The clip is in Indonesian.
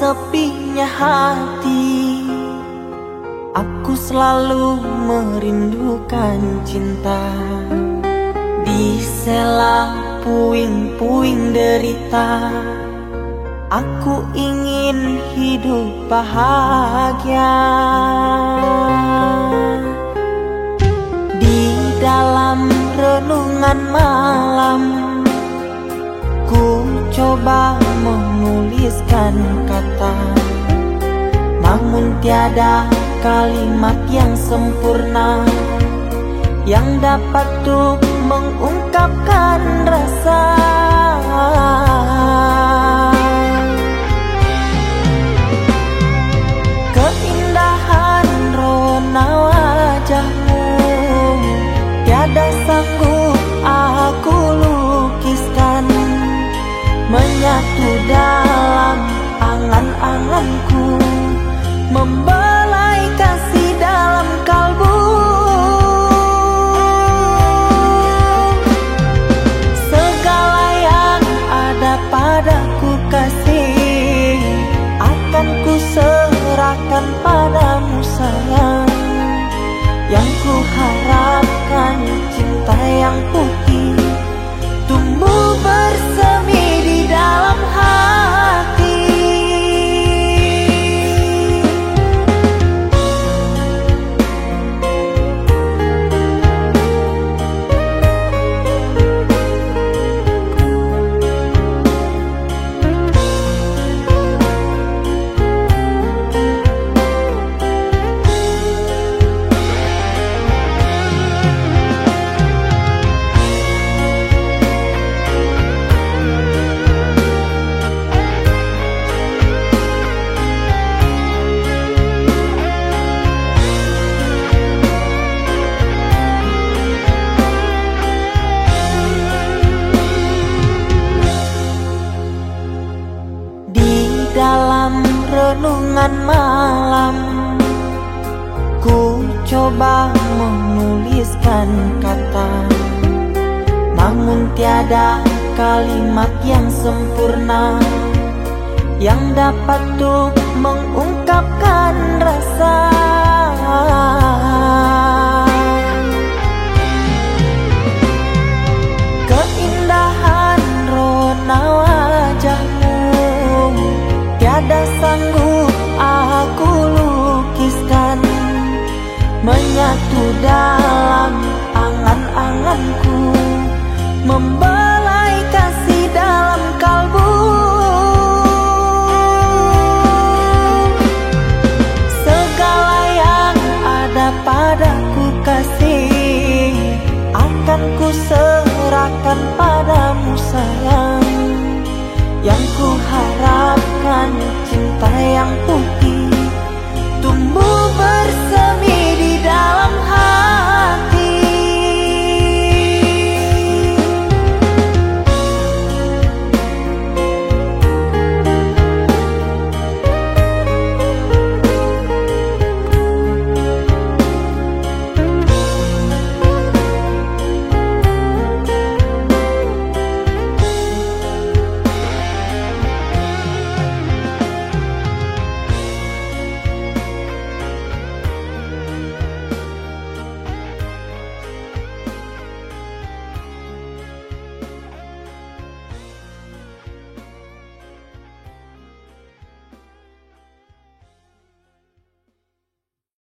sepinya hati Aku selalu merindukan cinta. Di sela puing-puing derita Aku ingin hidup bahagia. Di dalam renungan malam Ku coba menuliskan kata. Namun tiada kalimat yang sempurna Yang dapat untuk mengungkapkan rasa renungan malam. Ku coba menuliskan kata. Namun tiada kalimat yang sempurna Yang dapat untuk mengungkapkan Menyatu dalam angan-anganku Membelai kasih dalam kalbu. Segala yang ada padaku kasih Akan ku serahkan padamu sayang. Yang ku putih